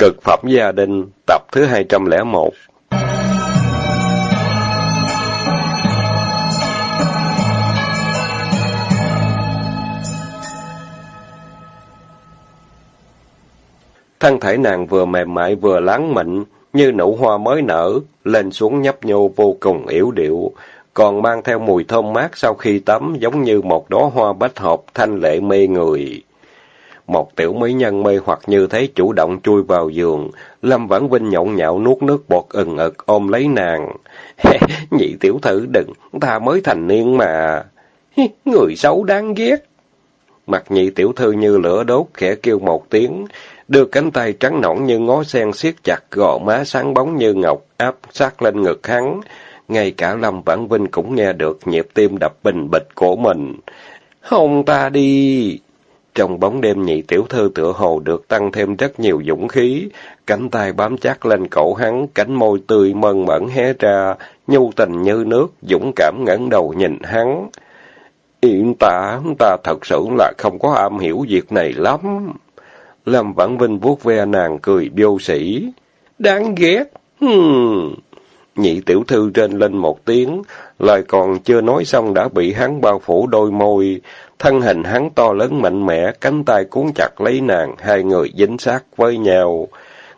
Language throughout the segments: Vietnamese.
Cực phẩm gia đình, tập thứ 201 Thân thể nàng vừa mềm mại vừa láng mịn, như nụ hoa mới nở, lên xuống nhấp nhô vô cùng yếu điệu, còn mang theo mùi thơm mát sau khi tắm giống như một đóa hoa bách hợp thanh lệ mê người. Một tiểu mỹ nhân mê hoặc như thế chủ động chui vào giường, Lâm Vãn Vinh nhộn nhạo nuốt nước bọt ừng ực ôm lấy nàng. Nhị tiểu thử đừng, ta mới thành niên mà. Người xấu đáng ghét. Mặt nhị tiểu thư như lửa đốt, khẽ kêu một tiếng, đưa cánh tay trắng nõn như ngó sen siết chặt gò má sáng bóng như ngọc, áp sát lên ngực hắn. Ngay cả Lâm Vãn Vinh cũng nghe được nhịp tim đập bình bịch của mình. Hôn ta đi! Trong bóng đêm nhị tiểu thư tựa hồ được tăng thêm rất nhiều dũng khí, cánh tay bám chắc lên cổ hắn, cánh môi tươi mơn mởn hé ra, nhu tình như nước, dũng cảm ngẩng đầu nhìn hắn. Yên ta, ta thật sự là không có am hiểu việc này lắm. Lâm Vãn Vinh vuốt ve nàng cười biêu sĩ. Đáng ghét. Hmm. Nhị tiểu thư trên lên một tiếng, lời còn chưa nói xong đã bị hắn bao phủ đôi môi. Thân hình hắn to lớn mạnh mẽ, cánh tay cuốn chặt lấy nàng, hai người dính sát với nhau.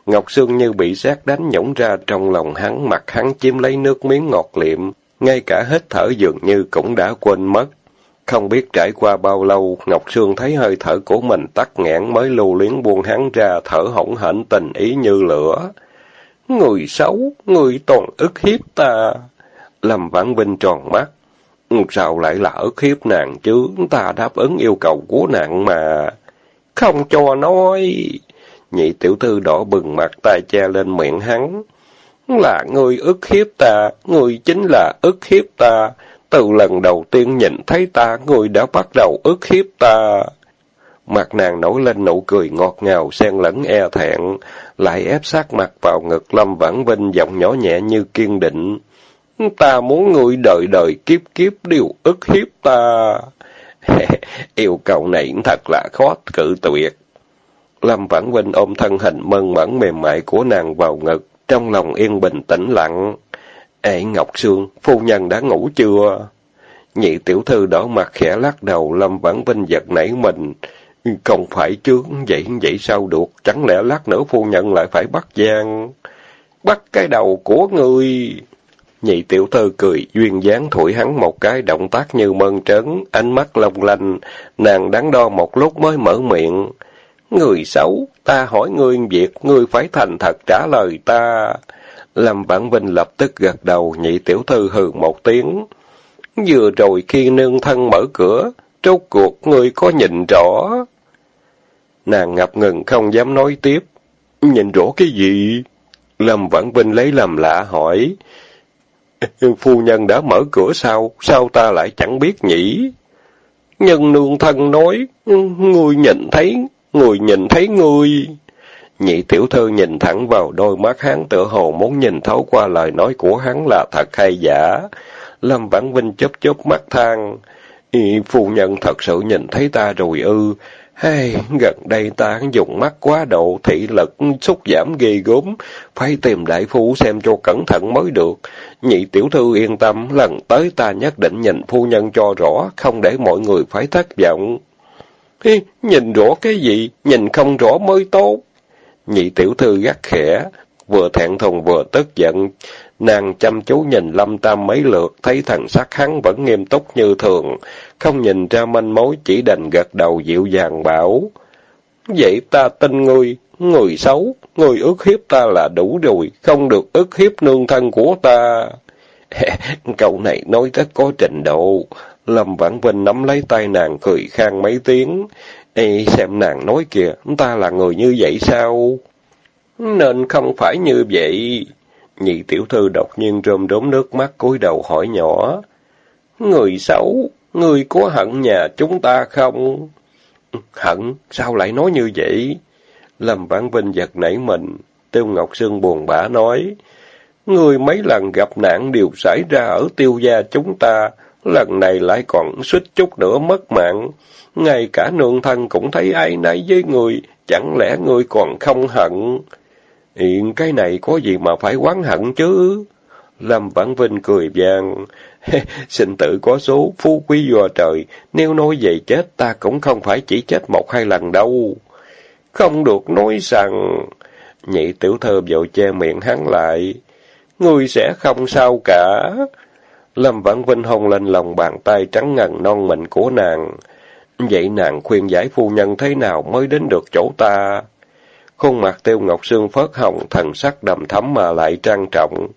Ngọc Sương như bị sát đánh nhổng ra trong lòng hắn, mặt hắn chiếm lấy nước miếng ngọt liệm, ngay cả hít thở dường như cũng đã quên mất. Không biết trải qua bao lâu, Ngọc Sương thấy hơi thở của mình tắt nghẽn mới lưu luyến buông hắn ra, thở hỗn hển tình ý như lửa. Người xấu, người toàn ức hiếp ta. Lâm Vãn Vinh tròn mắt. Sao lại là ức hiếp nàng chứ? Ta đáp ứng yêu cầu của nàng mà. Không cho nói. Nhị tiểu thư đỏ bừng mặt tay che lên miệng hắn. Là người ức hiếp ta, người chính là ức hiếp ta. Từ lần đầu tiên nhìn thấy ta, người đã bắt đầu ức hiếp ta. Mặt nàng nổi lên nụ cười ngọt ngào, xen lẫn e thẹn, lại ép sát mặt vào ngực Lâm Vãn Vinh giọng nhỏ nhẹ như kiên định. Ta muốn ngươi đời đời kiếp kiếp đều ức hiếp ta. Yêu cầu này thật là khó cự tuyệt. Lâm Vãn Vinh ôm thân hình mơn mẫn mềm mại của nàng vào ngực, trong lòng yên bình tĩnh lặng. Ê Ngọc Sương, phu nhân đã ngủ chưa? Nhị tiểu thư đỏ mặt khẽ lắc đầu, Lâm Vãn Vinh giật nảy mình. Không phải chứ, vậy vậy sao được, chẳng lẽ lát nữa phu nhân lại phải bắt gian? Bắt cái đầu của người Nhị tiểu thư cười, duyên dáng thổi hắn một cái động tác như mơn trớn, ánh mắt long lanh, nàng đắn đo một lúc mới mở miệng. Người xấu, ta hỏi ngươi việc, ngươi phải thành thật trả lời ta. Lâm Vãn Vinh lập tức gật đầu, nhị tiểu thư hừ một tiếng. Vừa rồi khi nương thân mở cửa, trốt cuộc ngươi có nhìn rõ. Nàng ngập ngừng không dám nói tiếp. Nhìn rõ cái gì? Lâm Vãn Vinh lấy làm lạ hỏi. Phu nhân đã mở cửa sao? Sao ta lại chẳng biết nhỉ? Nhân nương thân nói, ngươi nhìn thấy, người nhìn thấy ngươi. Nhị tiểu thư nhìn thẳng vào đôi mắt hắn tựa hồ muốn nhìn thấu qua lời nói của hắn là thật hay giả. Lâm Vãn Vinh chớp chớp mắt than. Phu nhân thật sự nhìn thấy ta rồi ư. Hey, gần đây ta dùng mắt quá độ, thị lực xúc giảm ghê gốm, phải tìm đại phu xem cho cẩn thận mới được. Nhị tiểu thư yên tâm, lần tới ta nhất định nhìn phu nhân cho rõ, không để mọi người phải thất vọng. Hi, nhìn rõ cái gì? Nhìn không rõ mới tốt. Nhị tiểu thư gắt khẽ, vừa thẹn thùng vừa tức giận. Nàng chăm chú nhìn Lâm Tam mấy lượt, thấy thần sắc hắn vẫn nghiêm túc như thường, không nhìn ra manh mối chỉ đành gật đầu dịu dàng bảo. Vậy ta tin ngươi, người xấu, người ức hiếp ta là đủ rồi, không được ức hiếp nương thân của ta. Cậu này nói rất có trình độ. Lâm Vãn Vinh nắm lấy tay nàng cười khang mấy tiếng. Ê, xem nàng nói kìa, ta là người như vậy sao? Nên không phải như vậy. Nhị tiểu thư đột nhiên rơm rốm nước mắt cúi đầu hỏi nhỏ. Người xấu, người có hận nhà chúng ta không? Hận? Sao lại nói như vậy? Lâm Vãn Vinh giật nảy mình. Tiêu Ngọc Sương buồn bã nói. Người mấy lần gặp nạn đều xảy ra ở tiêu gia chúng ta. Lần này lại còn suýt chút nữa mất mạng. Ngay cả nương thân cũng thấy ai nấy với người. Chẳng lẽ người còn không hận? Hiện cái này có gì mà phải quán hận chứ? Lâm Vãn Vinh cười vang. Sinh tử có số, phú quý do trời. Nếu nói về chết, ta cũng không phải chỉ chết một hai lần đâu. Không được nói rằng... Nhị tiểu thơ vội che miệng hắn lại. Ngươi sẽ không sao cả. Lâm Vãn Vinh hôn lên lòng bàn tay trắng ngần non mịn của nàng. Vậy nàng khuyên giải phu nhân thế nào mới đến được chỗ ta? Khuôn mặt tiêu ngọc xương phớt hồng, thần sắc đầm thắm mà lại trang trọng.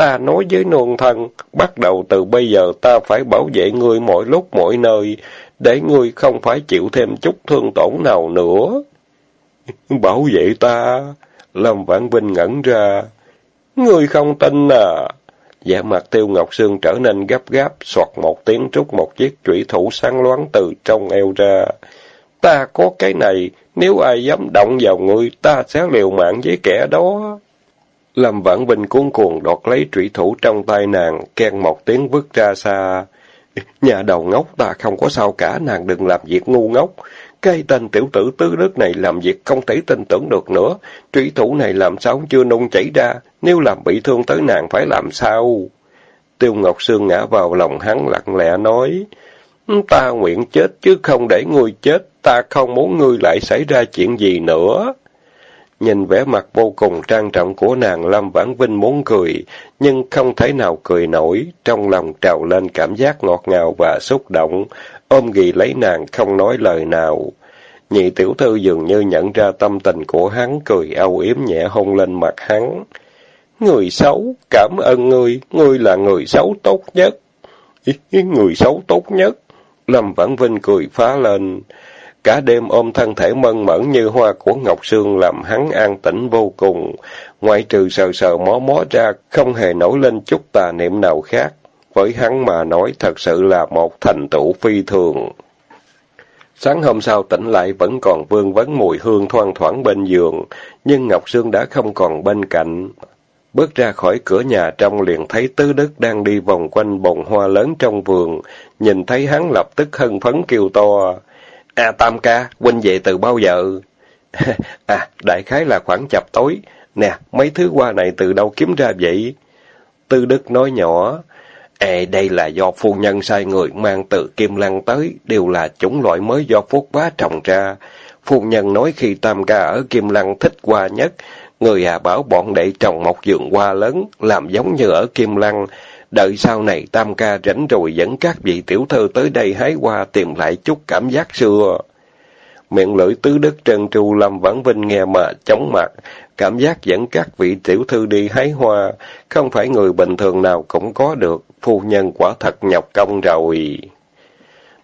Ta nói với nương thần bắt đầu từ bây giờ ta phải bảo vệ ngươi mọi lúc mọi nơi, để ngươi không phải chịu thêm chút thương tổn nào nữa. Bảo vệ ta? Lâm Vãn Vinh ngẩn ra. Ngươi không tin à? Dạ mặt tiêu ngọc sương trở nên gấp gáp, soạt một tiếng rút một chiếc trụy thủ sáng loáng từ trong eo ra. Ta có cái này, nếu ai dám động vào ngươi, ta sẽ liều mạng với kẻ đó. Lâm Vãn Vinh cuốn cuồng đọt lấy trụy thủ trong tay nàng, khen một tiếng vứt ra xa. Nhà đầu ngốc ta không có sao cả, nàng đừng làm việc ngu ngốc. Cái tên tiểu tử tứ đức này làm việc không thể tin tưởng được nữa. Trụy thủ này làm sao chưa nung chảy ra, nếu làm bị thương tới nàng phải làm sao? Tiêu Ngọc Sương ngã vào lòng hắn lặng lẽ nói, ta nguyện chết chứ không để ngươi chết, ta không muốn ngươi lại xảy ra chuyện gì nữa. Nhìn vẻ mặt vô cùng trang trọng của nàng Lâm Vãn Vinh muốn cười, nhưng không thể nào cười nổi, trong lòng trào lên cảm giác ngọt ngào và xúc động, ôm ghì lấy nàng không nói lời nào. Nhị tiểu thư dường như nhận ra tâm tình của hắn, cười âu yếm nhẹ hôn lên mặt hắn. Người xấu, cảm ơn ngươi, ngươi là người xấu tốt nhất. Người xấu tốt nhất. Lâm Vãn Vinh cười phá lên. Cả đêm ôm thân thể mơn mởn như hoa của Ngọc Sương làm hắn an tĩnh vô cùng. Ngoại trừ sờ sờ mó mó ra, không hề nổi lên chút tà niệm nào khác. Với hắn mà nói thật sự là một thành tựu phi thường. Sáng hôm sau tỉnh lại vẫn còn vương vấn mùi hương thoang thoảng bên giường, nhưng Ngọc Sương đã không còn bên cạnh. Bước ra khỏi cửa nhà trong liền thấy Tứ Đức đang đi vòng quanh bồn hoa lớn trong vườn, nhìn thấy hắn lập tức hân phấn kêu to. À Tam ca, huynh về từ bao giờ? à, đại khái là khoảng chập tối. Nè, mấy thứ hoa này từ đâu kiếm ra vậy? Tư Đức nói nhỏ. Ê, đây là do phu nhân sai người mang từ Kim Lăng tới, đều là chủng loại mới do Phúc Bá trồng ra. Phu nhân nói khi Tam ca ở Kim Lăng thích hoa nhất, người à bảo bọn đệ trồng một vườn hoa lớn, làm giống như ở Kim Lăng, Đợi sau này tam ca rảnh rồi dẫn các vị tiểu thư tới đây hái hoa tìm lại chút cảm giác xưa. Miệng lưỡi tứ đức trần tru lâm vãn vinh nghe mà chóng mặt, cảm giác dẫn các vị tiểu thư đi hái hoa, không phải người bình thường nào cũng có được, phu nhân quả thật nhọc công rồi.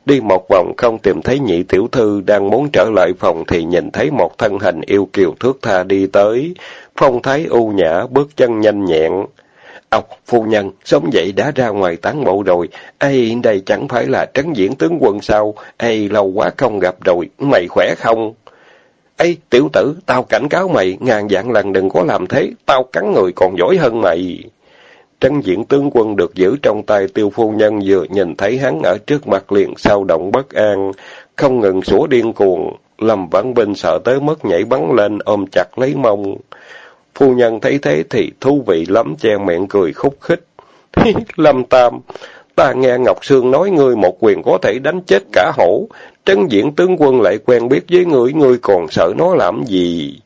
Đi một vòng không tìm thấy nhị tiểu thư đang muốn trở lại phòng thì nhìn thấy một thân hình yêu kiều thước tha đi tới, phong thái u nhã, bước chân nhanh nhẹn. Ông, phu nhân, sớm dậy đã ra ngoài tán bộ rồi. ai đây chẳng phải là trấn diễn tướng quân sao? ai lâu quá không gặp rồi, mày khỏe không? ai tiểu tử, tao cảnh cáo mày, ngàn dạng lần đừng có làm thế, tao cắn người còn giỏi hơn mày. Trấn diễn tướng quân được giữ trong tay tiêu phu nhân vừa nhìn thấy hắn ở trước mặt liền sao động bất an, không ngừng sủa điên cuồng. Lâm Vãn Binh sợ tới mất nhảy bắn lên ôm chặt lấy mông. Phu nhân thấy thế thì thú vị lắm, che miệng cười khúc khích. Lâm Tam, ta nghe Ngọc Sương nói ngươi một quyền có thể đánh chết cả hổ. Trấn diễn tướng quân lại quen biết với ngươi, ngươi còn sợ nó làm gì?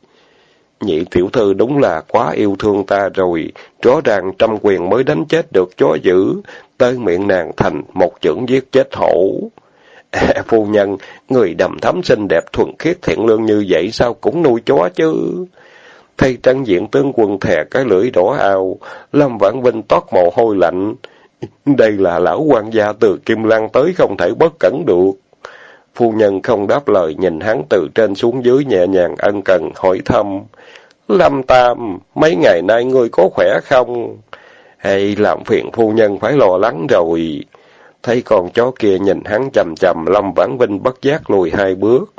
Nhị tiểu thư đúng là quá yêu thương ta rồi, rõ ràng trăm quyền mới đánh chết được chó dữ, tới miệng nàng thành một chưởng giết chết hổ. À, phu nhân, người đầm thắm xinh đẹp thuần khiết thiện lương như vậy sao cũng nuôi chó chứ? Thay trang diện tướng quân thè cái lưỡi đỏ ao, Lâm Vãn Vinh toát mồ hôi lạnh. Đây là lão quan gia từ Kim lan tới không thể bất cẩn được. Phu nhân không đáp lời nhìn hắn từ trên xuống dưới nhẹ nhàng ân cần hỏi thăm. Lâm Tam, mấy ngày nay ngươi có khỏe không? Hay làm phiền phu nhân phải lo lắng rồi. Thấy con chó kia nhìn hắn chầm chầm, Lâm Vãn Vinh bất giác lùi hai bước.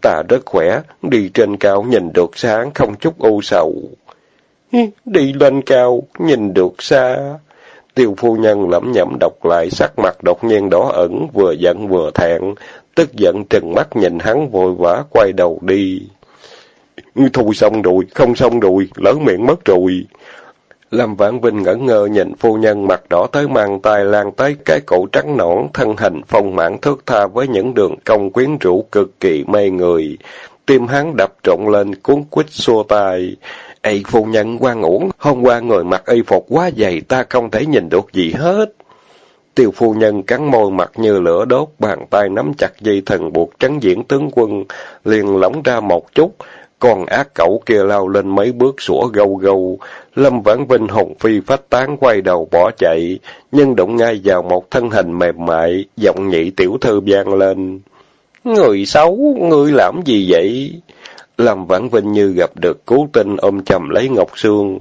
Ta rất khỏe, đi trên cao nhìn được sáng, không chút u sầu. Đi lên cao, nhìn được xa. Tiêu phu nhân lẩm nhẩm đọc lại, sắc mặt đột nhiên đỏ ẩn, vừa giận vừa thẹn, tức giận trừng mắt nhìn hắn vội vã quay đầu đi. Thôi xong rồi, không xong rồi, lỡ miệng mất rồi. Lâm Vãn Vinh ngẩn ngơ nhìn phu nhân mặt đỏ tới mang tay lan tới cái cổ trắng nõn, thân hình phong mãn thước tha với những đường cong quyến rũ cực kỳ mê người. Tim hắn đập trộn lên, cuốn quýt xua tay. Ê phu nhân quan uổng, hôm qua người mặc y phục quá dày ta không thể nhìn được gì hết. Tiêu phu nhân cắn môi mặt như lửa đốt, bàn tay nắm chặt dây thần buộc trắng diễn tướng quân, liền lỏng ra một chút, con ác cẩu kia lao lên mấy bước sủa gâu gâu. Lâm Vãn Vinh hồng phi phách tán quay đầu bỏ chạy, nhưng đụng ngay vào một thân hình mềm mại, giọng nhị tiểu thư vang lên. Người xấu, ngươi làm gì vậy? Lâm Vãn Vinh như gặp được cứu tinh ôm chầm lấy Ngọc Sương.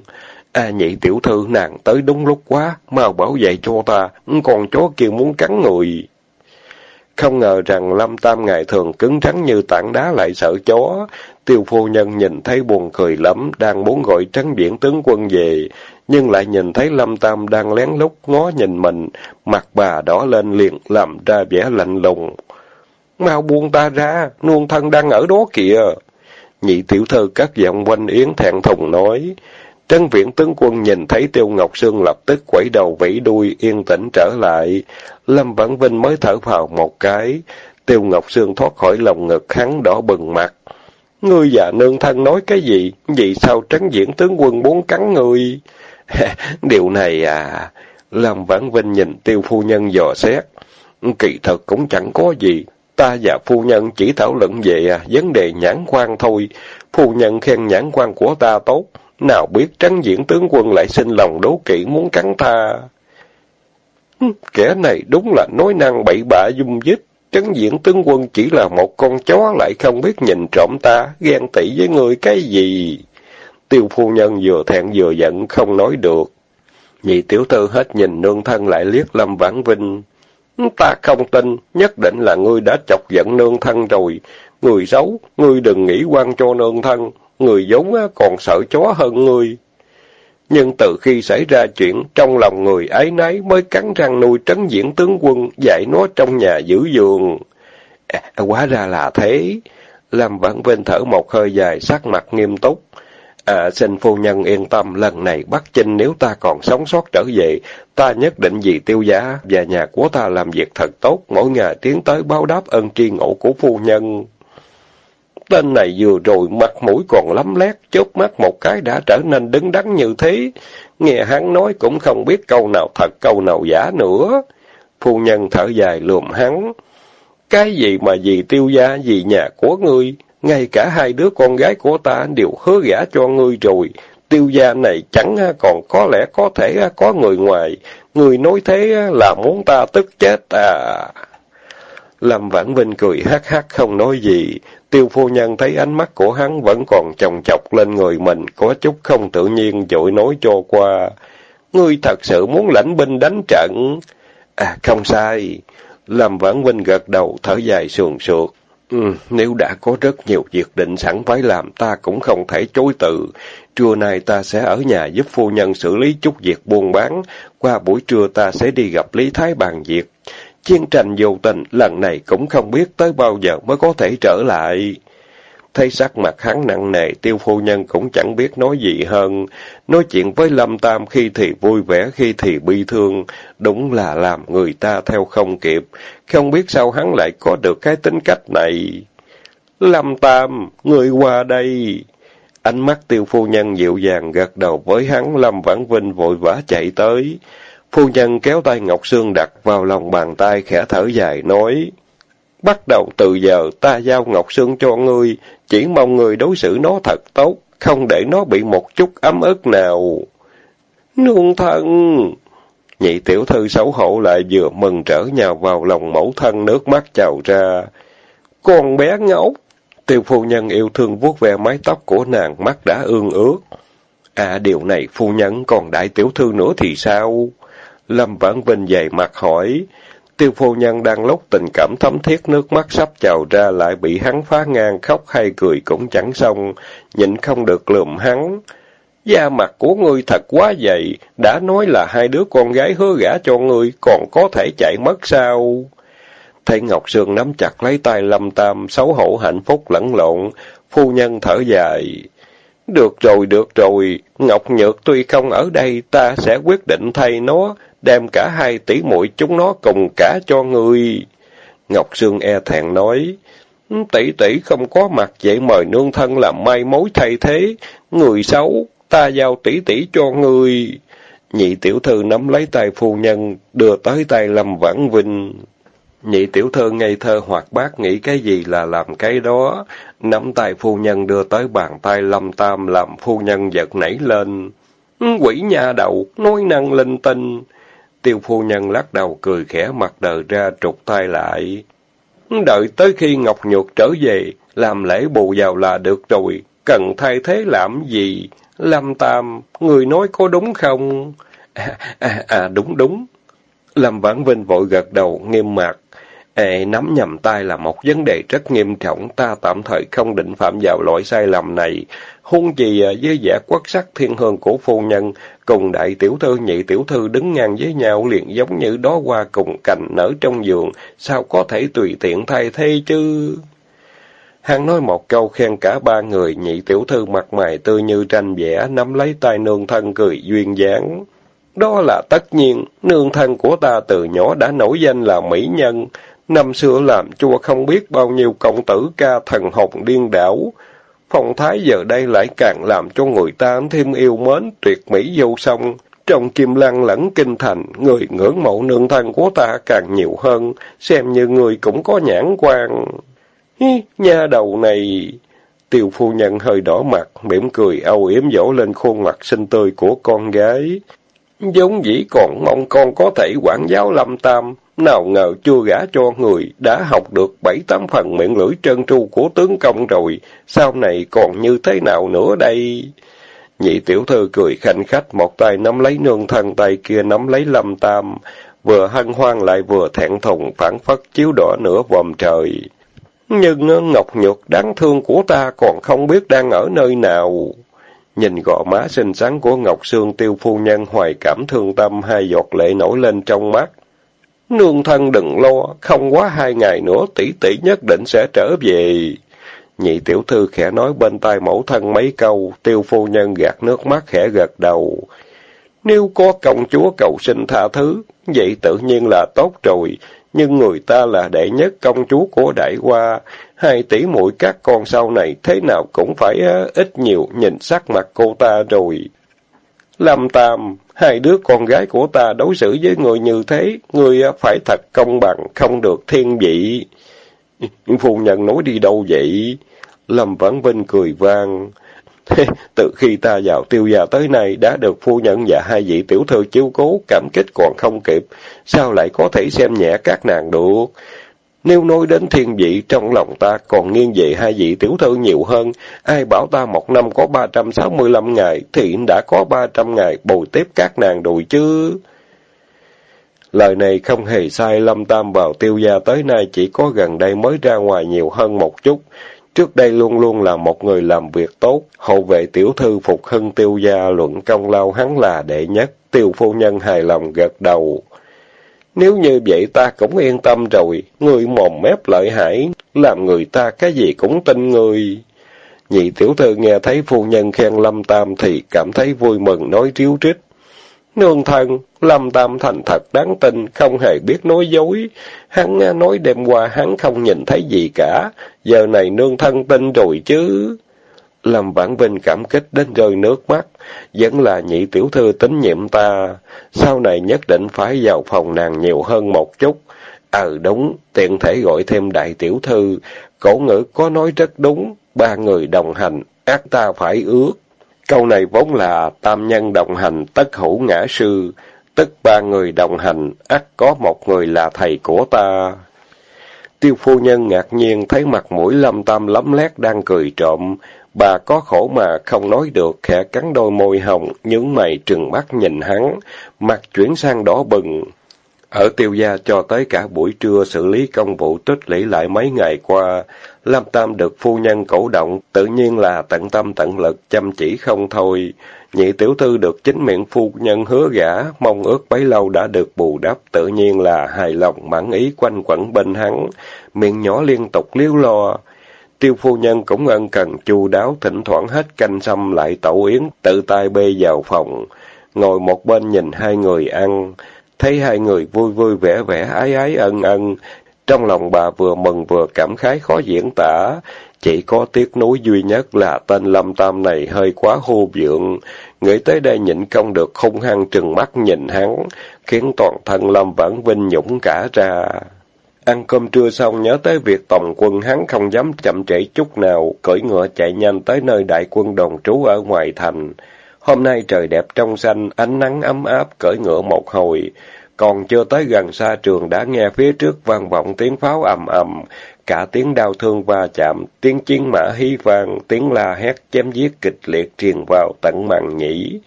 A nhị tiểu thư nàng tới đúng lúc quá, mau bảo vệ cho ta, con chó kia muốn cắn người. Không ngờ rằng Lâm Tam ngày thường cứng rắn như tảng đá lại sợ chó. Tiêu phu nhân nhìn thấy buồn cười lắm, đang muốn gọi trấn biển tướng quân về, nhưng lại nhìn thấy Lâm Tam đang lén lút ngó nhìn mình, mặt bà đỏ lên liền làm ra vẻ lạnh lùng. Mau buông ta ra, nuông thân đang ở đó kìa. Nhị tiểu thư các giọng quanh yến thẹn thùng nói. Trấn viện tướng quân nhìn thấy Tiêu Ngọc Sương lập tức quẩy đầu vẫy đuôi, yên tĩnh trở lại. Lâm Vãn Vinh mới thở vào một cái. Tiêu Ngọc Sương thoát khỏi lòng ngực hắn đỏ bừng mặt. Ngươi già nương thân nói cái gì? Vì sao trấn diễn tướng quân muốn cắn ngươi? Điều này à... Lâm Vãn Vinh nhìn Tiêu Phu Nhân dò xét. Kỳ thật cũng chẳng có gì. Ta và Phu Nhân chỉ thảo luận về à, vấn đề nhãn quan thôi. Phu Nhân khen nhãn quan của ta tốt. Nào biết trấn diễn tướng quân lại sinh lòng đố kỵ muốn cắn tha. Kẻ này đúng là nói năng bậy bạ dung dích. Trấn diễn tướng quân chỉ là một con chó lại không biết nhìn trộm ta, ghen tị với người cái gì. Tiêu phu nhân vừa thẹn vừa giận, không nói được. Nhị tiểu thư hết nhìn nương thân lại liếc Lâm Vãn Vinh. Ừ, ta không tin, nhất định là ngươi đã chọc giận nương thân rồi. Người xấu, ngươi đừng nghĩ quan cho nương thân, người giống còn sợ chó hơn ngươi. Nhưng từ khi xảy ra chuyện, trong lòng người ấy nấy mới cắn răng nuôi trấn diễn tướng quân, dạy nó trong nhà giữ giường. À, quá ra là thế. Lâm Vãn Vinh thở một hơi dài, sắc mặt nghiêm túc. À, xin phu nhân yên tâm, lần này bắt Chinh nếu ta còn sống sót trở về, ta nhất định vì tiêu giá và nhà của ta làm việc thật tốt, mỗi ngày tiến tới báo đáp ơn tri ngộ của phu nhân. Tên này vừa rồi mặt mũi còn lắm lét, chớp mắt một cái đã trở nên đứng đắn như thế. Nghe hắn nói cũng không biết câu nào thật câu nào giả nữa. Phu nhân thở dài lườm hắn. Cái gì mà vì tiêu gia vì nhà của ngươi, ngay cả hai đứa con gái của ta đều hứa gả cho ngươi rồi. Tiêu gia này chẳng còn có lẽ có thể có người ngoài. Người nói thế là muốn ta tức chết à. Lâm Vãn Vinh cười hát hát không nói gì. Tiêu phu nhân thấy ánh mắt của hắn vẫn còn chồng chọc lên người mình, có chút không tự nhiên dội nói cho qua. Ngươi thật sự muốn lãnh binh đánh trận? À, không sai. Lâm Vãn Vinh gật đầu, thở dài sườn sượt. Ừ, nếu đã có rất nhiều việc định sẵn phải làm, ta cũng không thể chối từ. Trưa nay ta sẽ ở nhà giúp phu nhân xử lý chút việc buôn bán. Qua buổi trưa ta sẽ đi gặp Lý Thái bàn việc. Chiến tranh vô tình, lần này cũng không biết tới bao giờ mới có thể trở lại. Thấy sắc mặt hắn nặng nề, tiêu phu nhân cũng chẳng biết nói gì hơn. Nói chuyện với Lâm Tam khi thì vui vẻ, khi thì bi thương. Đúng là làm người ta theo không kịp. Không biết sao hắn lại có được cái tính cách này. Lâm Tam, người qua đây. Ánh mắt tiêu phu nhân dịu dàng gật đầu với hắn, Lâm Vãn Vinh vội vã chạy tới. Phu nhân kéo tay Ngọc Sương đặt vào lòng bàn tay khẽ thở dài nói. Bắt đầu từ giờ ta giao Ngọc Sương cho ngươi, chỉ mong người đối xử nó thật tốt, không để nó bị một chút ấm ức nào. Nương thân! Nhị tiểu thư xấu hổ lại vừa mừng trở nhào vào lòng mẫu thân nước mắt trào ra. Con bé ngốc! Tiêu phu nhân yêu thương vuốt ve mái tóc của nàng mắt đã ương ướt. À điều này phu nhân còn đại tiểu thư nữa thì sao? Lâm Vãn Vinh dày mặt hỏi. Tiêu phu nhân đang lúc tình cảm thấm thiết nước mắt sắp trào ra lại bị hắn phá ngang khóc hay cười cũng chẳng xong, nhịn không được lườm hắn. Da mặt của ngươi thật quá dày, đã nói là hai đứa con gái hứa gả cho ngươi, còn có thể chạy mất sao? Thấy Ngọc Sương nắm chặt lấy tay Lâm Tam, xấu hổ hạnh phúc lẫn lộn, Phu nhân thở dài. Được rồi, được rồi, Ngọc Nhược tuy không ở đây, ta sẽ quyết định thay nó, đem cả hai tỷ muội chúng nó cùng cả cho người. Ngọc Sương e thẹn nói, tỷ tỷ không có mặt vậy mời nương thân làm mai mối thay thế, người xấu, ta giao tỷ tỷ cho người. Nhị tiểu thư nắm lấy tay phu nhân, đưa tới tay Lâm Vãn Vinh. Nhị tiểu thư ngây thơ hoạt bát nghĩ cái gì là làm cái đó, nắm tay phu nhân đưa tới bàn tay Lâm Tam làm phu nhân giật nảy lên. Ừ, quỷ nhà đậu nói năng linh tinh. Tiêu phu nhân lắc đầu cười khẽ mặt đờ ra trục tay lại. Ừ, đợi tới khi Ngọc Nhược trở về, làm lễ bù vào là được rồi, cần thay thế làm gì? Lâm Tam, người nói có đúng không? À, à, à đúng đúng. Lâm Vãn Vinh vội gật đầu, nghiêm mặt. Ê, nắm nhầm tay là một vấn đề rất nghiêm trọng, ta tạm thời không định phạm vào loại sai lầm này. Hôn gì à, với vẻ quốc sắc thiên hương của phu nhân, cùng đại tiểu thư nhị tiểu thư đứng ngang với nhau liền giống như đó hoa cùng cành nở trong giường, sao có thể tùy tiện thay thế chứ? Hắn nói một câu khen cả ba người, nhị tiểu thư mặt mày tươi như tranh vẽ, nắm lấy tay nương thân cười duyên dáng. Đó là tất nhiên, nương thân của ta từ nhỏ đã nổi danh là mỹ nhân, Năm xưa làm chua không biết bao nhiêu công tử ca thần hồn điên đảo. Phong thái giờ đây lại càng làm cho người ta thêm yêu mến tuyệt mỹ vô song. Trong kim lăng lẫn kinh thành, người ngưỡng mộ nương thân của ta càng nhiều hơn, xem như người cũng có nhãn quan. Hi, nha đầu này... Tiêu phu nhân hơi đỏ mặt, mỉm cười âu yếm dỗ lên khuôn mặt xinh tươi của con gái. Giống dĩ còn mong con có thể quản giáo lâm tam, nào ngờ chưa gả cho người, đã học được bảy tám phần miệng lưỡi trơn tru của tướng công rồi, sau này còn như thế nào nữa đây? Nhị tiểu thư cười khanh khách, một tay nắm lấy nương thân tay kia nắm lấy lâm tam, vừa hân hoan lại vừa thẹn thùng phản phất chiếu đỏ nửa vòm trời. Nhưng Ngọc Nhược đáng thương của ta còn không biết đang ở nơi nào. Nhìn gò má xinh xắn của Ngọc Sương tiêu phu nhân hoài cảm thương tâm hai giọt lệ nổi lên trong mắt. Nương thân đừng lo, không quá hai ngày nữa tỷ tỷ nhất định sẽ trở về. Nhị tiểu thư khẽ nói bên tai mẫu thân mấy câu, tiêu phu nhân gạt nước mắt khẽ gật đầu. Nếu có công chúa cầu xin tha thứ, vậy tự nhiên là tốt rồi, nhưng người ta là đệ nhất công chúa của đại hoa, hai tỷ muội các con sau này thế nào cũng phải à, ít nhiều nhìn sắc mặt cô ta rồi. Lâm Tam, hai đứa con gái của ta đối xử với người như thế, người phải thật công bằng, không được thiên vị. Phu nhân nói đi đâu vậy? Lâm Vãn Vinh cười vang. Từ khi ta vào tiêu gia tới nay đã được phu nhân và hai vị tiểu thư chiếu cố, cảm kích còn không kịp, sao lại có thể xem nhẹ các nàng được? Nếu nói đến thiên vị, trong lòng ta còn nghiêng về hai vị tiểu thư nhiều hơn. Ai bảo ta một năm có 365 ngày, thì đã có 300 ngày bồi tiếp các nàng đùi chứ. Lời này không hề sai, Lâm Tam vào tiêu gia tới nay chỉ có gần đây mới ra ngoài nhiều hơn một chút. Trước đây luôn luôn là một người làm việc tốt, hậu vệ tiểu thư phục hưng tiêu gia luận công lao hắn là đệ nhất, tiêu phu nhân hài lòng gật đầu. Nếu như vậy ta cũng yên tâm rồi, người mồm mép lợi hại, làm người ta cái gì cũng tin người. Nhị tiểu thư nghe thấy phu nhân khen Lâm Tam thì cảm thấy vui mừng nói ríu trích. Nương thân, Lâm Tam thành thật đáng tin, không hề biết nói dối. Hắn nói đêm qua hắn không nhìn thấy gì cả, giờ này nương thân tin rồi chứ. Lâm Vãn Vinh cảm kích đến rơi nước mắt, vẫn là nhị tiểu thư tín nhiệm ta, sau này nhất định phải vào phòng nàng nhiều hơn một chút. Ờ đúng, tiện thể gọi thêm đại tiểu thư, cổ ngữ có nói rất đúng, ba người đồng hành, ác ta phải ước. Câu này vốn là tam nhân đồng hành tất hữu ngã sư, tức ba người đồng hành, ác có một người là thầy của ta. Tiêu phu nhân ngạc nhiên thấy mặt mũi lâm tam lấm lét đang cười trộm, Bà có khổ mà không nói được, khẽ cắn đôi môi hồng, những mày trừng mắt nhìn hắn, mặt chuyển sang đỏ bừng. Ở tiêu gia cho tới cả buổi trưa xử lý công vụ tích lũy lại mấy ngày qua, Lam Tam được phu nhân cổ động, tự nhiên là tận tâm tận lực, chăm chỉ không thôi. Nhị tiểu thư được chính miệng phu nhân hứa gả, mong ước bấy lâu đã được bù đắp, tự nhiên là hài lòng mãn ý quanh quẩn bên hắn, miệng nhỏ liên tục liếu lo. Tiêu phu nhân cũng ân cần chu đáo, thỉnh thoảng hết canh xâm lại tẩu yến, tự tay bê vào phòng, ngồi một bên nhìn hai người ăn. Thấy hai người vui vui vẻ vẻ, ái ái ân ân, trong lòng bà vừa mừng vừa cảm khái khó diễn tả, chỉ có tiếc nuối duy nhất là tên Lâm Tam này hơi quá hô vượng, người tới đây nhịn không được hung hăng trừng mắt nhìn hắn, khiến toàn thân Lâm Vãn Vinh nhũng cả ra. Ăn cơm trưa xong nhớ tới việc tổng quân hắn không dám chậm trễ chút nào, cưỡi ngựa chạy nhanh tới nơi đại quân đồn trú ở ngoài thành. Hôm nay trời đẹp trong xanh, ánh nắng ấm áp, cởi ngựa một hồi. Còn chưa tới gần xa trường đã nghe phía trước vang vọng tiếng pháo ầm ầm, cả tiếng đau thương va chạm, tiếng chiến mã hí vang, tiếng la hét chém giết kịch liệt truyền vào tận màng nhĩ.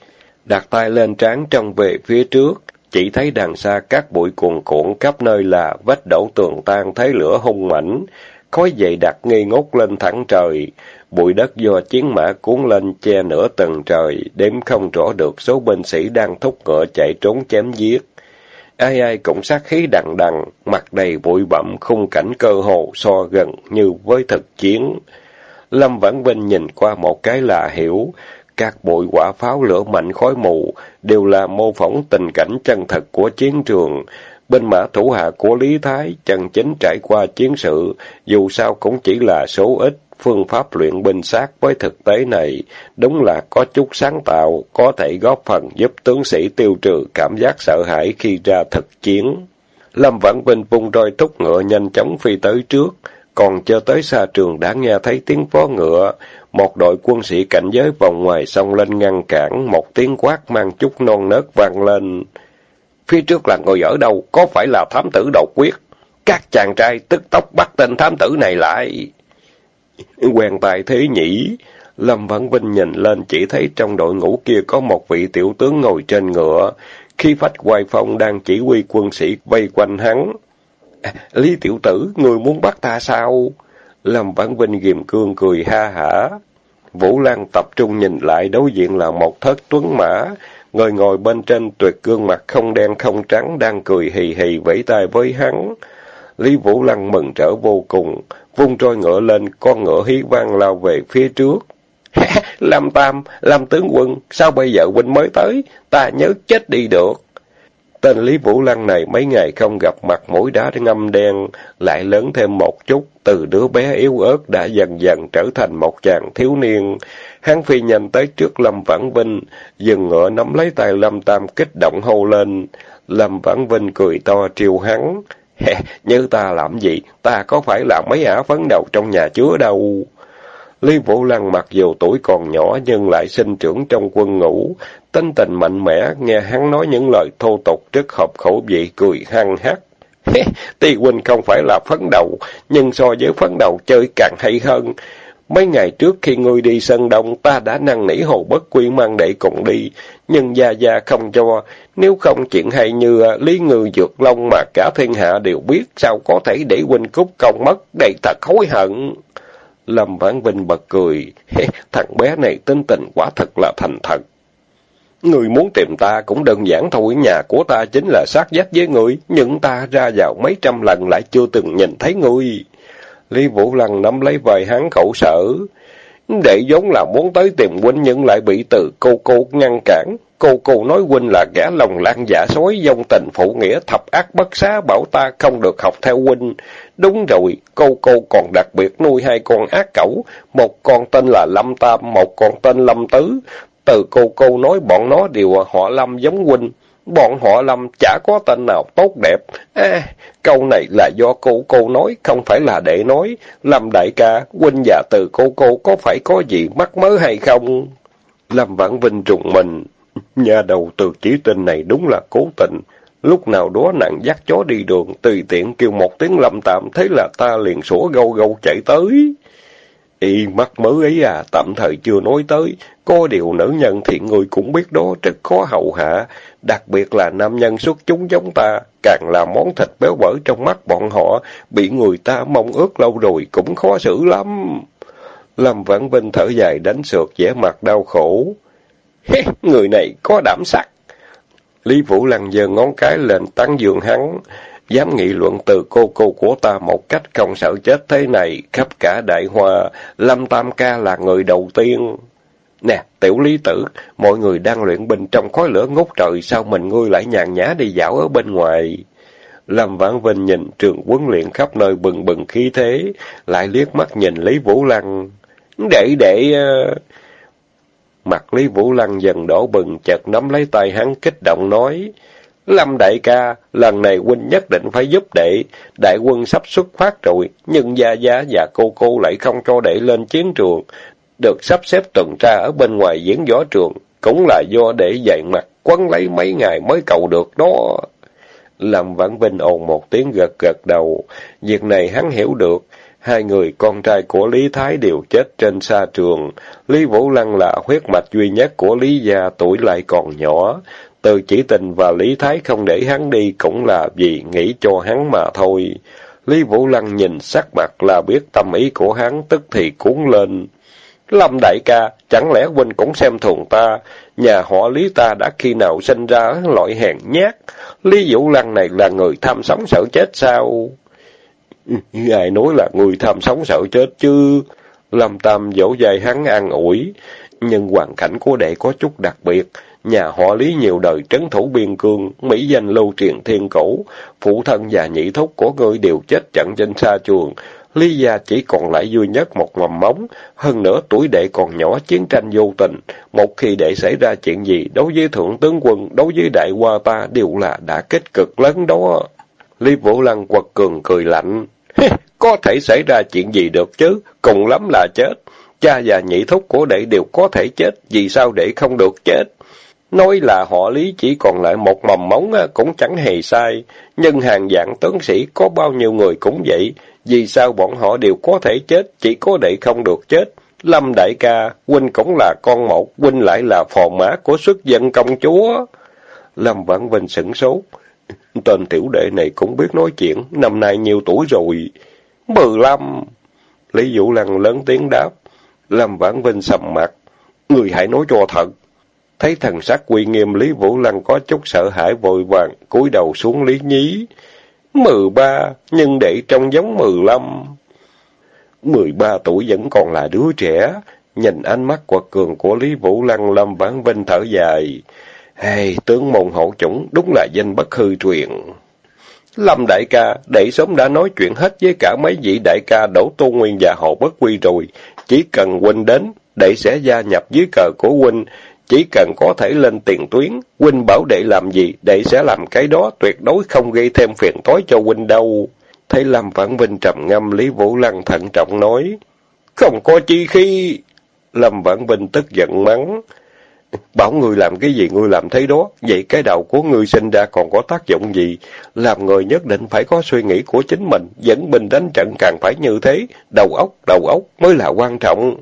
Đặt tay lên trán trong về phía trước, chỉ thấy đằng xa các bụi cuồn cuộn khắp nơi là vết đổ tường tan thấy lửa hung mãnh, khói dày đặc nghi ngút lên thẳng trời, bụi đất do chiến mã cuốn lên che nửa tầng trời, đếm không rõ được số binh sĩ đang thúc ngựa chạy trốn chém giết. Ai ai cũng sát khí đằng đằng, mặt đầy bụi bặm, khung cảnh cơ hồ so gần như với thực chiến. Lâm Vãn Vinh nhìn qua một cái là hiểu, các bụi quả pháo lửa mạnh khói mù đều là mô phỏng tình cảnh chân thật của chiến trường. bên mã thủ hạ của Lý Thái chân chính trải qua chiến sự, dù sao cũng chỉ là số ít, phương pháp luyện binh sát với thực tế này, đúng là có chút sáng tạo, có thể góp phần giúp tướng sĩ tiêu trừ cảm giác sợ hãi khi ra thực chiến. Lâm Vãn Vinh vung roi thúc ngựa nhanh chóng phi tới trước, còn chưa tới xa trường đã nghe thấy tiếng vó ngựa, một đội quân sĩ cảnh giới vòng ngoài xông lên ngăn cản, một tiếng quát mang chút non nớt vang lên. Phía trước là người ở đâu, có phải là thám tử độc quyết? Các chàng trai tức tốc bắt tên thám tử này lại. Quen tài thế nhỉ? Lâm Văn Vinh nhìn lên chỉ thấy trong đội ngũ kia có một vị tiểu tướng ngồi trên ngựa, khi phách hoài phong đang chỉ huy quân sĩ vây quanh hắn. À, Lý tiểu tử, người muốn bắt ta sao? Lâm Vãn Vinh ghiềm cương cười ha hả. Vũ Lan tập trung nhìn lại đối diện là một thất tuấn mã, người ngồi bên trên tuyệt gương mặt không đen không trắng đang cười hì hì vẫy tay với hắn. Lý Vũ Lăng mừng trở vô cùng, vung trôi ngựa lên, con ngựa hí vang lao về phía trước. Lâm Tam, Lâm tướng quân, sao bây giờ huynh mới tới? Ta nhớ chết đi được. Tên Lý Vũ Lăng này mấy ngày không gặp mặt mũi đá ngâm đen, lại lớn thêm một chút, từ đứa bé yếu ớt đã dần dần trở thành một chàng thiếu niên. Hắn phi nhanh tới trước Lâm Vãn Vinh, dừng ngựa nắm lấy tay Lâm Tam kích động hô lên. Lâm Vãn Vinh cười to triều hắn. Như ta làm gì, ta có phải là mấy ả phấn đầu trong nhà chứa đâu. Lý Vũ Lăng mặc dù tuổi còn nhỏ nhưng lại sinh trưởng trong quân ngũ, tinh tình mạnh mẽ, nghe hắn nói những lời thô tục rất hợp khẩu vị cười hăng hắc. Ti huynh không phải là phấn đầu, nhưng so với phấn đầu chơi càng hay hơn. Mấy ngày trước khi ngươi đi sân đông, ta đã năn nỉ hồ bất quy mang đệ cùng đi, nhưng gia gia không cho. Nếu không chuyện hay như à, Lý Ngư Dược Long mà cả thiên hạ đều biết, sao có thể để huynh cúc công mất, đầy thật hối hận. Lâm Vãn Vinh bật cười, thằng bé này tính tình quả thật là thành thật. Người muốn tìm ta cũng đơn giản thôi, nhà của ta chính là sát vách với người, nhưng ta ra vào mấy trăm lần lại chưa từng nhìn thấy người. Lý Vũ Lăng nắm lấy vài hán khẩu sở. Đệ giống là muốn tới tìm huynh nhưng lại bị từ cô cô ngăn cản. Cô cô nói huynh là gã lòng lan giả sói dông tình phụ nghĩa thập ác bất xá bảo ta không được học theo huynh. Đúng rồi, cô cô còn đặc biệt nuôi hai con ác cẩu, một con tên là Lâm Tam, một con tên Lâm Tứ. Từ cô cô nói bọn nó đều họ Lâm giống huynh. Bọn họ Lâm chả có tên nào tốt đẹp. À, câu này là do cô cô nói, không phải là để nói. Lâm đại ca, huynh già từ cô cô có phải có gì mắc mớ hay không? Lâm Vãn Vinh rùng mình. Nhà đầu từ chỉ tình này đúng là cố tình. Lúc nào đó nàng dắt chó đi đường, tùy tiện kêu một tiếng lâm tạm, thế là ta liền sủa gâu gâu chạy tới. Y mắc mớ ấy à, tạm thời chưa nói tới. Có điều nữ nhân thì người cũng biết đó rất khó hậu hạ. Đặc biệt là nam nhân xuất chúng giống ta, càng là món thịt béo bở trong mắt bọn họ, bị người ta mong ước lâu rồi cũng khó xử lắm. Lâm Vãn Vinh thở dài đánh sượt vẻ mặt đau khổ. người này có đảm sắc. Lý Vũ Lăng giơ ngón cái lên tán dương hắn. dám nghị luận từ cô cô của ta một cách không sợ chết thế này, khắp cả đại hoa, Lâm Tam Ca là người đầu tiên. Nè, tiểu lý tử, mọi người đang luyện binh trong khói lửa ngút trời, sao mình ngươi lại nhàn nhã đi dạo ở bên ngoài? Lâm Vãn Vinh nhìn trường huấn luyện khắp nơi bừng bừng khí thế, lại liếc mắt nhìn Lý Vũ Lăng. Để để... Ờ. Mặt Lý Vũ Lăng dần đổ bừng, chợt nắm lấy tay hắn kích động nói. Lâm đại ca, lần này huynh nhất định phải giúp đệ. Đại quân sắp xuất phát rồi, nhưng Gia Gia và cô cô lại không cho đệ lên chiến trường. Được sắp xếp tuần tra ở bên ngoài diễn võ trường, cũng là do để dạy mặt, quấn lấy mấy ngày mới cầu được đó. Lâm Vãn Vinh ồn một tiếng gật gật đầu. Việc này hắn hiểu được. Hai người con trai của Lý Thái đều chết trên sa trường. Lý Vũ Lăng là huyết mạch duy nhất của Lý gia tuổi lại còn nhỏ. Từ chỉ tình và Lý Thái không để hắn đi cũng là vì nghĩ cho hắn mà thôi. Lý Vũ Lăng nhìn sắc mặt là biết tâm ý của hắn tức thì cuốn lên. Lâm đại ca, chẳng lẽ huynh cũng xem thường ta? Nhà họ Lý ta đã khi nào sinh ra loại hèn nhát? Lý Vũ Lăng này là người tham sống sợ chết sao? Ừ, ai nói là người tham sống sợ chết chứ? Lâm Tam dỗ dài hắn an ủi. Nhưng hoàn cảnh của đệ có chút đặc biệt. Nhà họ Lý nhiều đời trấn thủ biên cương, mỹ danh lưu truyền thiên cổ. Phụ thân và nhị thúc của ngươi đều chết trận trên xa trường. Lý gia chỉ còn lại duy nhất một mầm móng, hơn nữa tuổi đệ còn nhỏ chiến tranh vô tình. Một khi đệ xảy ra chuyện gì, đối với thượng tướng quân, đối với đại hoa ta đều là đã kết cực lớn đó. Lý Vũ Lăng quật cường cười lạnh. có thể xảy ra chuyện gì được chứ, cùng lắm là chết. Cha và nhị thúc của đệ đều có thể chết, vì sao đệ không được chết? Nói là họ lý chỉ còn lại một mầm móng cũng chẳng hề sai, nhưng hàng dạng tướng sĩ có bao nhiêu người cũng vậy, vì sao bọn họ đều có thể chết, chỉ có đệ không được chết. Lâm đại ca, huynh cũng là con một, huynh lại là phò mã của xuất dân công chúa. Lâm Vãn Vinh sửng sốt. Tên tiểu đệ này cũng biết nói chuyện, năm nay nhiều tuổi rồi. Mười lăm. Lý Vũ Lăng lớn tiếng đáp. Lâm Vãn Vinh sầm mặt. Người hãy nói cho thật. Thấy thần sắc quy nghiêm Lý Vũ Lăng có chút sợ hãi vội vàng, cúi đầu xuống Lý Nhí. Mười ba, nhưng để trông giống mười lăm. Mười ba tuổi vẫn còn là đứa trẻ. Nhìn ánh mắt quật cường của Lý Vũ Lăng Lâm Vãn Vinh thở dài. Hey, tướng môn hậu chủng, đúng là danh bất hư truyền. Lâm đại ca, đệ sớm đã nói chuyện hết với cả mấy vị đại ca đổ tu nguyên và họ bất quy rồi. Chỉ cần huynh đến, đệ sẽ gia nhập dưới cờ của huynh. Chỉ cần có thể lên tiền tuyến, huynh bảo đệ làm gì, đệ sẽ làm cái đó, tuyệt đối không gây thêm phiền toái cho huynh đâu. Thấy Lâm Vãn Vinh trầm ngâm, Lý Vũ Lăng thận trọng nói. Không có chi khi... Lâm Vãn Vinh tức giận mắng. Bảo ngươi làm cái gì ngươi làm thế đó, vậy cái đầu của ngươi sinh ra còn có tác dụng gì? Làm người nhất định phải có suy nghĩ của chính mình, dẫn binh đánh trận càng phải như thế, đầu óc, đầu óc mới là quan trọng.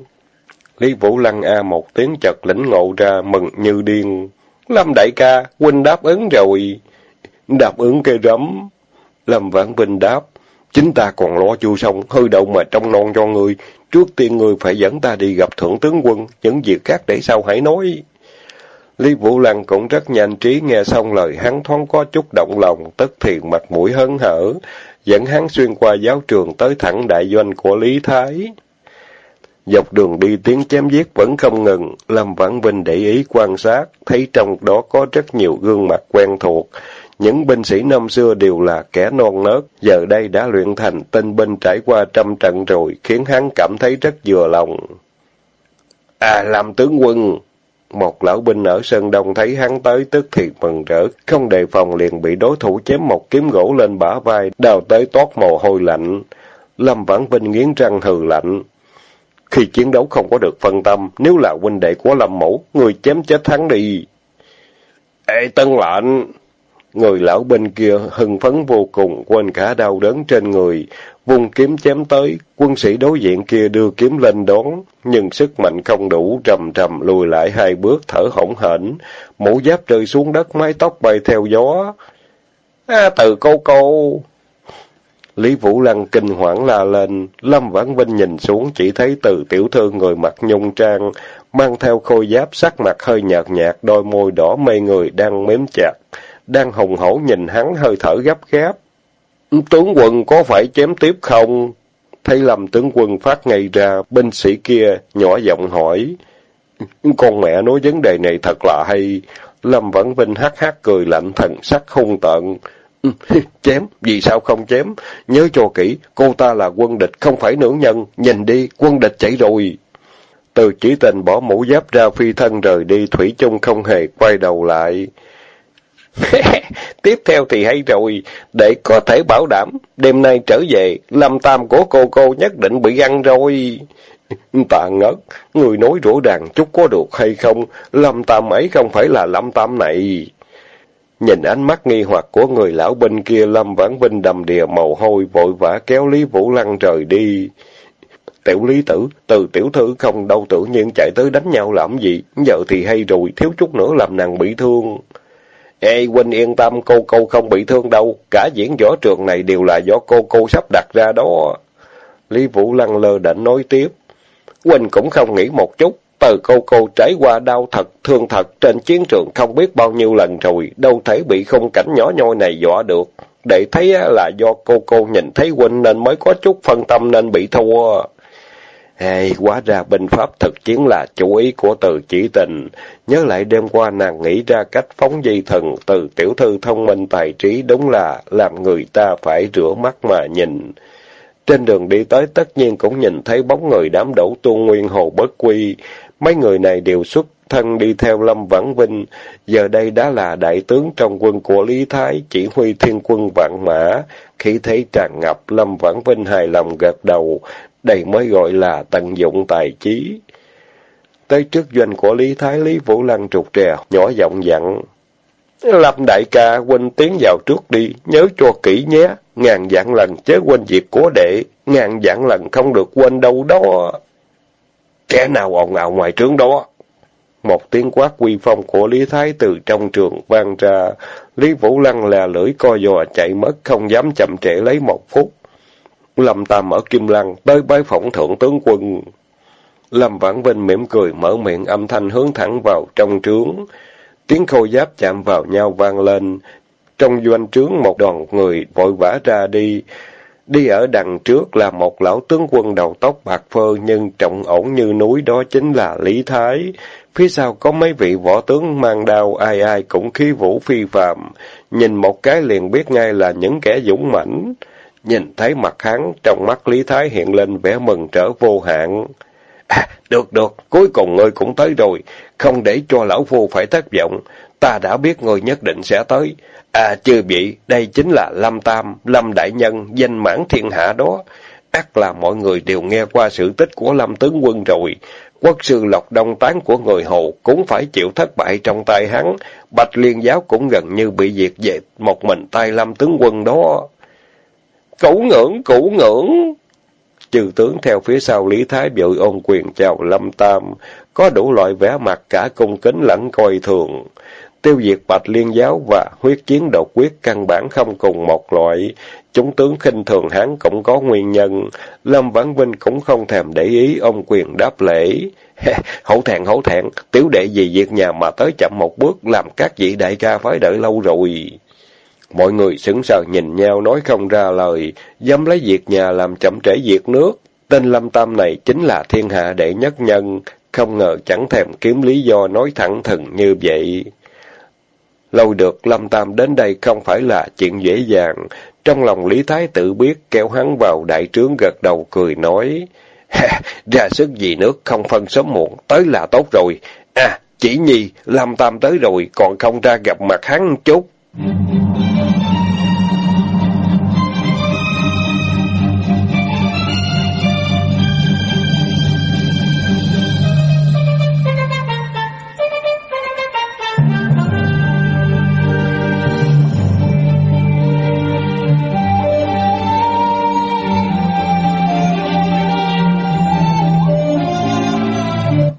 Lý Vũ Lăng A một tiếng chật lĩnh ngộ ra, mừng như điên. Lâm đại ca, huynh đáp ứng rồi. Đáp ứng cây rắm. Lâm Vãn Vinh đáp. Chính ta còn lo chu xong, hơi đậu mà trong non cho người. Trước tiên người phải dẫn ta đi gặp thượng tướng quân, những việc khác để sau hãy nói. Lý Vũ Lăng cũng rất nhanh trí nghe xong lời hắn thoáng có chút động lòng, tức thiện mặt mũi hớn hở, dẫn hắn xuyên qua giáo trường tới thẳng đại doanh của Lý Thái. Dọc đường đi tiếng chém giết vẫn không ngừng, Lâm Vãn Vinh để ý quan sát, thấy trong đó có rất nhiều gương mặt quen thuộc. Những binh sĩ năm xưa đều là kẻ non nớt, giờ đây đã luyện thành tinh binh trải qua trăm trận rồi, khiến hắn cảm thấy rất vừa lòng. À, làm tướng quân! Một lão binh ở Sơn Đông thấy hắn tới tức thì mừng rỡ, không đề phòng liền bị đối thủ chém một kiếm gỗ lên bả vai, đào tới toát mồ hôi lạnh. Lâm Vãn Vinh nghiến răng hừ lạnh. Khi chiến đấu không có được phân tâm, nếu là huynh đệ của Lâm Mẫu, người chém chết hắn đi. Ê tân lệnh! Người lão bên kia hưng phấn vô cùng, quên cả đau đớn trên người, vùng kiếm chém tới, quân sĩ đối diện kia đưa kiếm lên đón, nhưng sức mạnh không đủ, trầm trầm lùi lại hai bước thở hổn hển, mũ giáp rơi xuống đất, mái tóc bay theo gió. À, từ cô cô! Lý Vũ Lăng kinh hoảng la lên, Lâm Vãn Vinh nhìn xuống chỉ thấy từ tiểu thư người mặc nhung trang, mang theo khôi giáp sắc mặt hơi nhợt nhạt, đôi môi đỏ mê người đang mếm chặt, đang hùng hổ nhìn hắn hơi thở gấp gáp. Tướng quân có phải chém tiếp không? Thấy Lâm tướng quân phát ngay ra, binh sĩ kia nhỏ giọng hỏi. Con mẹ nói vấn đề này thật là hay. Lâm Vãn Vinh hắc hắc cười lạnh thần sắc hung tợn. Ừ. chém, vì sao không chém? Nhớ cho kỹ, cô ta là quân địch, không phải nữ nhân. Nhìn đi, quân địch chạy rồi. Từ chỉ tình bỏ mũ giáp ra phi thân rời đi, Thủy chung không hề quay đầu lại. Tiếp theo thì hay rồi, để có thể bảo đảm, đêm nay trở về, lâm tam của cô cô nhất định bị ăn rồi. Tạ ngất, người nói rõ ràng chút có được hay không, lâm tam ấy không phải là lâm tam này. Nhìn ánh mắt nghi hoặc của người lão bên kia, Lâm Vãn Vinh đầm đìa mồ hôi, vội vã kéo Lý Vũ Lăng rời đi. Tiểu lý tử, từ tiểu thư không đâu tự nhiên chạy tới đánh nhau làm gì, giờ thì hay rồi, thiếu chút nữa làm nàng bị thương. Ê, huynh yên tâm, cô cô không bị thương đâu, cả diễn võ trường này đều là do cô cô sắp đặt ra đó. Lý Vũ Lăng lơ đỉnh nói tiếp. Huynh cũng không nghĩ một chút, từ cô cô trải qua đau thật, thương thật, trên chiến trường không biết bao nhiêu lần rồi, đâu thể bị không cảnh nhỏ nhoi này dọa được. Để thấy là do cô cô nhìn thấy huynh nên mới có chút phân tâm nên bị thua. Hay, quá ra binh pháp thực chiến là chủ ý của từ chỉ tình. Nhớ lại đêm qua nàng nghĩ ra cách phóng di thần từ tiểu thư thông minh tài trí đúng là làm người ta phải rửa mắt mà nhìn. Trên đường đi tới tất nhiên cũng nhìn thấy bóng người đám đổ tu nguyên hồ bất quy. Mấy người này đều xuất thân đi theo Lâm Vãn Vinh, giờ đây đã là đại tướng trong quân của Lý Thái, chỉ huy thiên quân vạn mã. Khi thấy tràn ngập, Lâm Vãn Vinh hài lòng gật đầu, đây mới gọi là tận dụng tài trí. Tới trước doanh của Lý Thái, Lý Vũ Lăng trục trè, nhỏ giọng dặn. Lâm đại ca, huynh tiến vào trước đi, nhớ cho kỹ nhé. Ngàn vạn lần chế quên việc của đệ, ngàn vạn lần không được quên đâu đó. Kẻ nào ồn ào ngoài trướng đó? Một tiếng quát quy phong của Lý Thái từ trong trường vang ra. Lý Vũ Lăng là lưỡi co giò chạy mất, không dám chậm trễ lấy một phút. Lâm Tam ở Kim Lăng, tới bái phỏng thượng tướng quân. Lâm Vãn Vinh mỉm cười mở miệng âm thanh hướng thẳng vào trong trướng. Tiếng khôi giáp chạm vào nhau vang lên. Trong doanh trướng một đoàn người vội vã ra đi. Đi ở đằng trước là một lão tướng quân đầu tóc bạc phơ nhưng trọng ổn như núi đó chính là Lý Thái. Phía sau có mấy vị võ tướng mang đao ai ai cũng khí vũ phi phàm. Nhìn một cái liền biết ngay là những kẻ dũng mãnh. Nhìn thấy mặt hắn, trong mắt Lý Thái hiện lên vẻ mừng trở vô hạn. À, được được, cuối cùng ngươi cũng tới rồi, không để cho lão phu phải thất vọng. Ta đã biết ngươi nhất định sẽ tới. À, chưa bị, đây chính là Lâm Tam, Lâm Đại Nhân, danh mãn thiên hạ đó. Ác là mọi người đều nghe qua sự tích của Lâm Tướng Quân rồi. Quốc sư Lộc Đông Tán của người Hồ cũng phải chịu thất bại trong tay hắn. Bạch Liên Giáo cũng gần như bị diệt về một mình tay Lâm Tướng Quân đó. Cũ ngưỡng, cũ ngưỡng. Trừ tướng theo phía sau Lý Thái vội ôn quyền chào Lâm Tam, có đủ loại vẻ mặt cả cung kính lẫn coi thường. Tiêu diệt bạch liên giáo và huyết chiến độc quyết căn bản không cùng một loại. Chúng tướng khinh thường hắn cũng có nguyên nhân. Lâm Vãn Vinh cũng không thèm để ý ông quyền đáp lễ. hổ thẹn hổ thẹn, tiểu đệ vì việc nhà mà tới chậm một bước làm các vị đại ca phải đợi lâu rồi. Mọi người sững sờ nhìn nhau nói không ra lời, dám lấy việc nhà làm chậm trễ việc nước. Tên Lâm Tam này chính là thiên hạ đệ nhất nhân, không ngờ chẳng thèm kiếm lý do nói thẳng thừng như vậy. Lâu được Lâm Tam đến đây không phải là chuyện dễ dàng. Trong lòng Lý Thái tự biết kéo hắn vào đại trướng gật đầu cười nói. ra sức gì nước không phân sớm muộn, tới là tốt rồi. À, chỉ nhi, Lâm Tam tới rồi, còn không ra gặp mặt hắn chút.